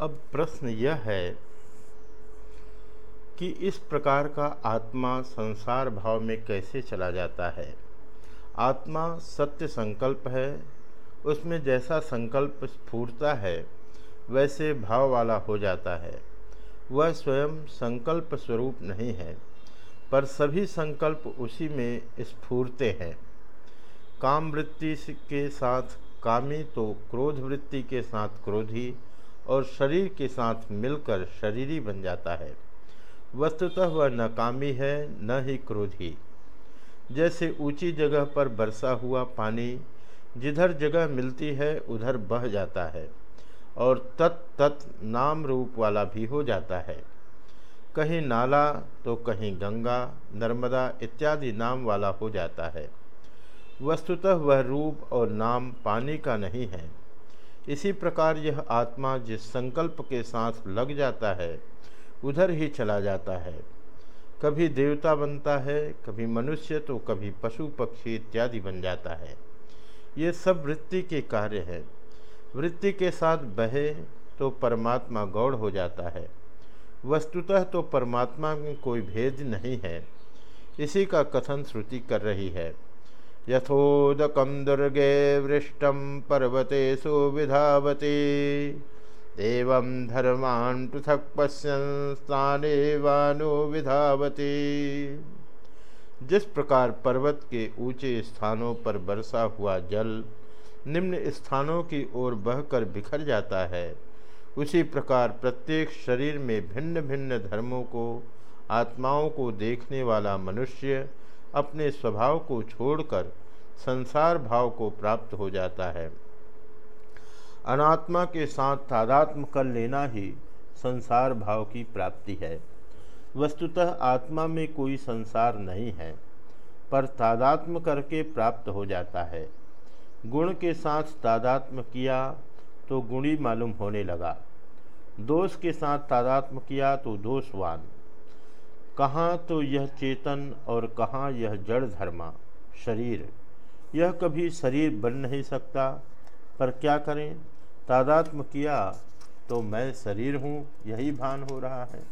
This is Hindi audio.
अब प्रश्न यह है कि इस प्रकार का आत्मा संसार भाव में कैसे चला जाता है? आत्मा सत्य संकल्प है, उसमें जैसा संकल्प स्फूर्ता है, वैसे भाव वाला हो जाता है। वह स्वयं संकल्प स्वरूप नहीं है, पर सभी संकल्प उसी में स्फूर्ते हैं। काम वृत्ति के साथ कामी तो क्रोध वृत्ति के साथ क्रोधी और शरीर के साथ मिलकर शरीरी बन जाता है। वस्तुतः वह न कामी है, न ही क्रोधी। जैसे ऊँची जगह पर बरसा हुआ पानी, जिधर जगह मिलती है, उधर बह जाता है और तत् तत् नाम रूप वाला भी हो जाता है। कहीं नाला तो कहीं गंगा, नर्मदा इत्यादि नाम वाला हो जाता है। वस्तुतः वह रूप और नाम पानी का नहीं है। इसी प्रकार यह आत्मा जिस संकल्प के साथ लग जाता है, उधर ही चला जाता है। कभी देवता बनता है, कभी मनुष्य तो कभी पशु पक्षी इत्यादि बन जाता है। ये सब वृत्ति के कार्य है। वृत्ति के साथ बहे तो परमात्मा गौड़ हो जाता है। वस्तुतः तो परमात्मा में कोई भेद नहीं है। इसी का कथन श्रुति कर रही है। यथोदकम दुर्गे वृष्टम पर्वतेषु विधावती एवं धर्मान पृथक पश्यन जिस प्रकार पर्वत के ऊँचे स्थानों पर बरसा हुआ जल निम्न स्थानों की ओर बहकर बिखर जाता है, उसी प्रकार प्रत्येक शरीर में भिन्न भिन्न धर्मों को, आत्माओं को देखने वाला मनुष्य अपने स्वभाव को छोड़कर संसार भाव को प्राप्त हो जाता है। अनात्मा के साथ तादात्म कर लेना ही संसार भाव की प्राप्ति है। वस्तुतः आत्मा में कोई संसार नहीं है, पर तादात्म करके प्राप्त हो जाता है। गुण के साथ तादात्म किया तो गुणी मालूम होने लगा। दोष के साथ तादात्म किया तो दोषवान। कहाँ तो यह चेतन और कहाँ यह जड़ धर्मा, शरीर। यह कभी शरीर बन नहीं सकता, पर क्या करें? तादात्म किया तो मैं शरीर हूँ, यही भान हो रहा है।